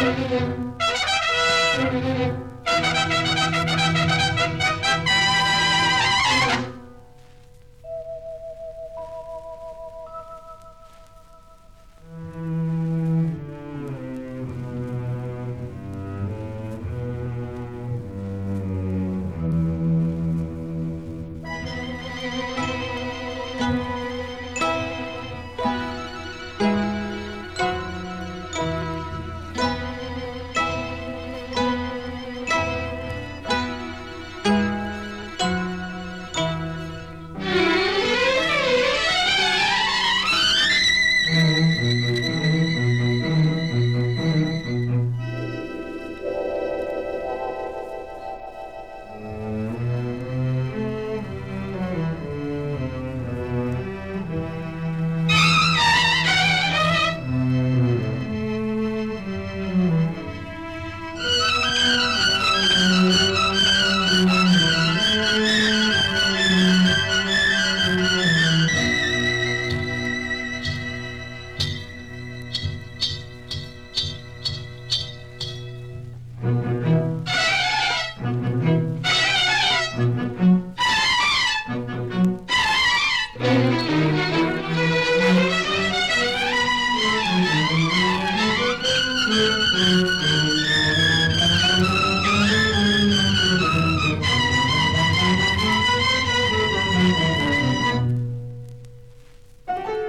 Música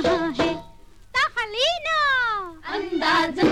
कहाँ है? तहलीना। अंदाज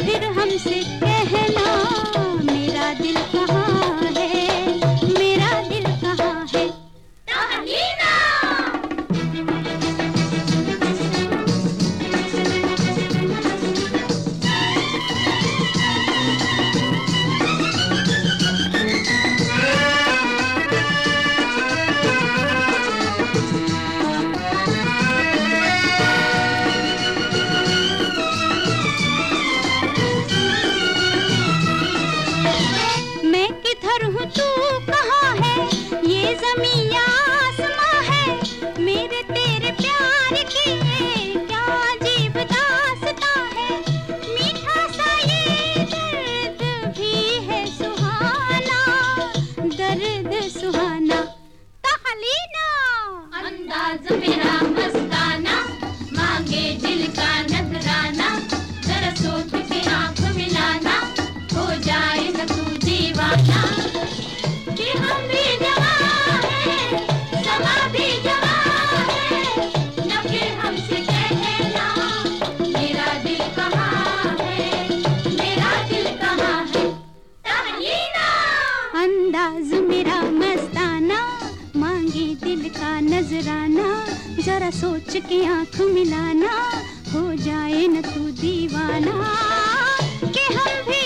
फिर हमसे सोच के आँख मिलाना हो जाए न तू दीवाना के हम भी